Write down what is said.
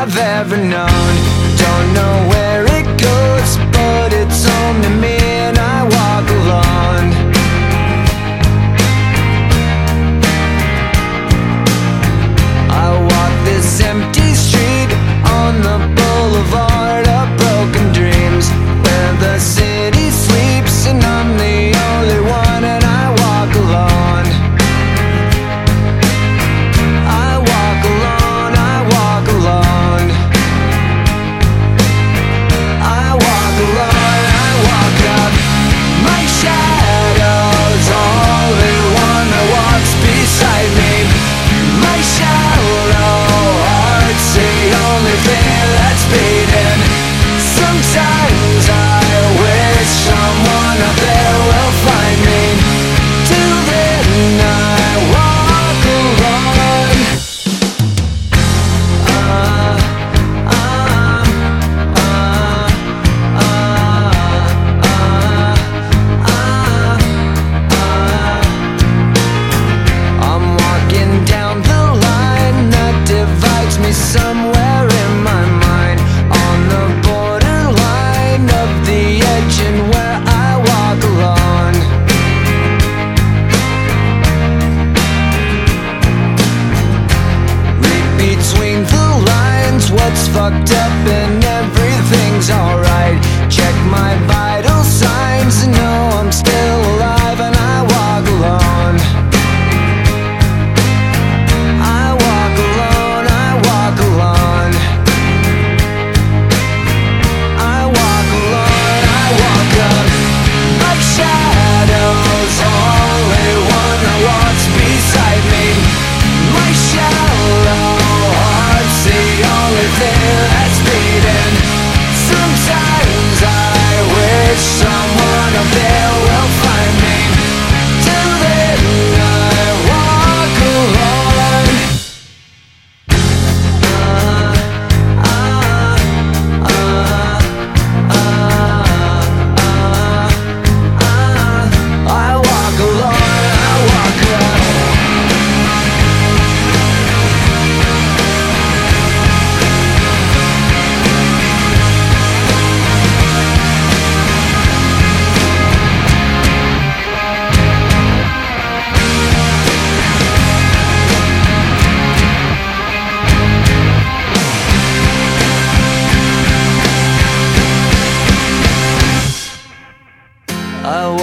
I've ever known. fucked up and